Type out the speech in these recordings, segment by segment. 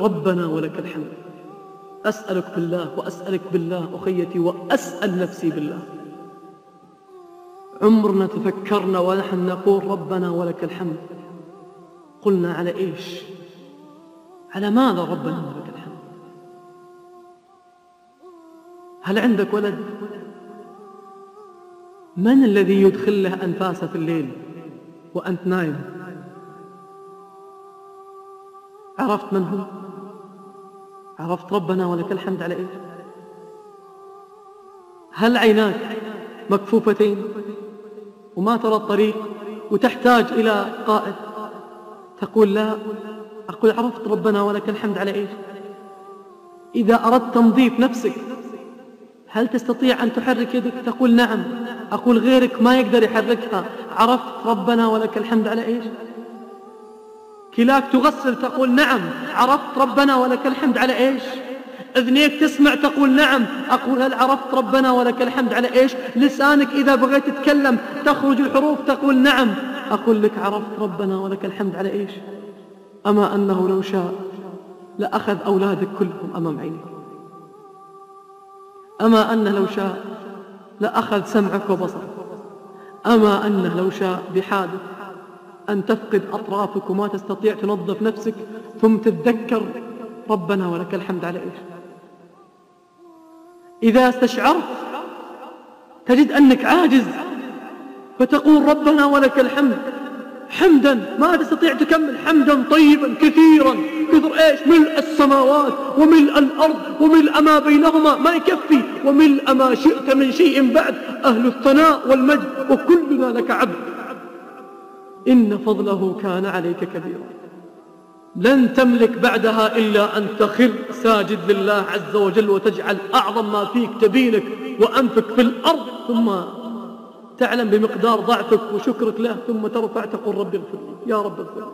ربنا ولك الحمد. أسألك بالله وأسألك بالله أخيتي وأسأل نفسي بالله. عمرنا تفكرنا ونحن نقول ربنا ولك الحمد. قلنا على إيش؟ على ماذا ربنا ولك الحمد؟ هل عندك ولد؟ من الذي يدخل له أنفاسه في الليل وأنت نايم؟ عرفت من هو؟ عرفت ربنا ولك الحمد على إيش هل عيناك مكفوفتين وما ترى الطريق وتحتاج إلى قائد؟ تقول لا. أقول عرفت ربنا ولك الحمد على إيش إذا أردت تنظيف نفسك هل تستطيع أن تحرك يدك؟ تقول نعم. أقول غيرك ما يقدر يحركها. عرفت ربنا ولك الحمد على إيش كلاك تغسل تقول نعم عرفت ربنا ولك الحمد على إيش؟ إذنيك تسمع تقول نعم أقول هل عرفت ربنا ولك الحمد على إيش؟ لسانك إذا بغيت تتكلم تخرج الحروف تقول نعم أقول لك عرفت ربنا ولك الحمد على إيش؟ أما أنه لو شاء لأخذ أولادك كلهم أمام عينك أما أنه لو شاء لأخذ سمعك وبصرك. أما أنه لو شاء بحادث أن تفقد أطرافك وما تستطيع تنظف نفسك ثم تتذكر ربنا ولك الحمد على إيش إذا استشعرت تجد أنك عاجز فتقول ربنا ولك الحمد حمدا ما تستطيع تكمل حمدا طيبا كثيرا كثر إيش؟ ملء السماوات وملء الأرض وملء ما بينهما ما يكفي وملء ما شئت من شيء بعد أهل الثناء والمجد وكلنا لك عبد. إن فضله كان عليك كبيرا. لن تملك بعدها إلا أن تخر ساجد لله عز وجل وتجعل أعظم ما فيك تبينك وأنفك في الأرض ثم تعلم بمقدار ضعفك وشكرك له ثم ترفع تقول ربي اغفر لي. يا رب اغفر لي.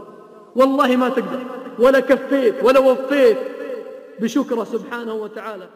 والله ما تقدر. ولا كفيت ولا وفيت بشكره سبحانه وتعالى.